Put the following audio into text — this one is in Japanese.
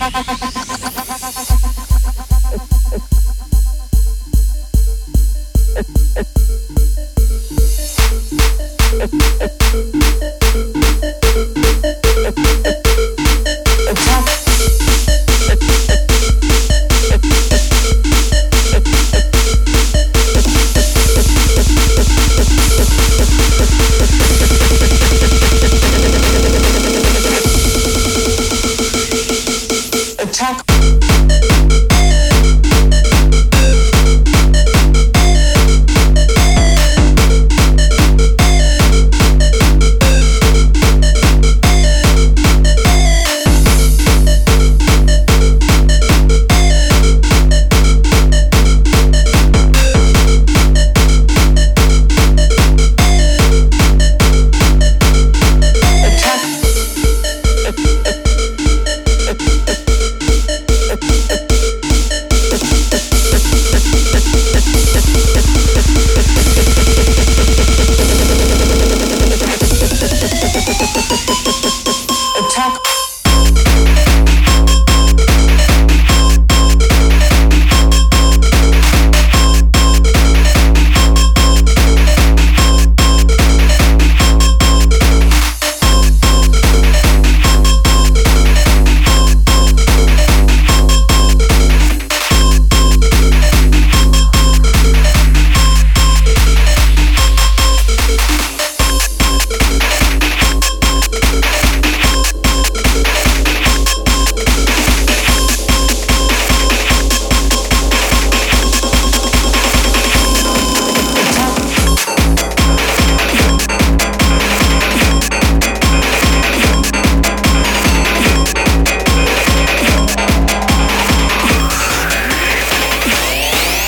Thank you. Attack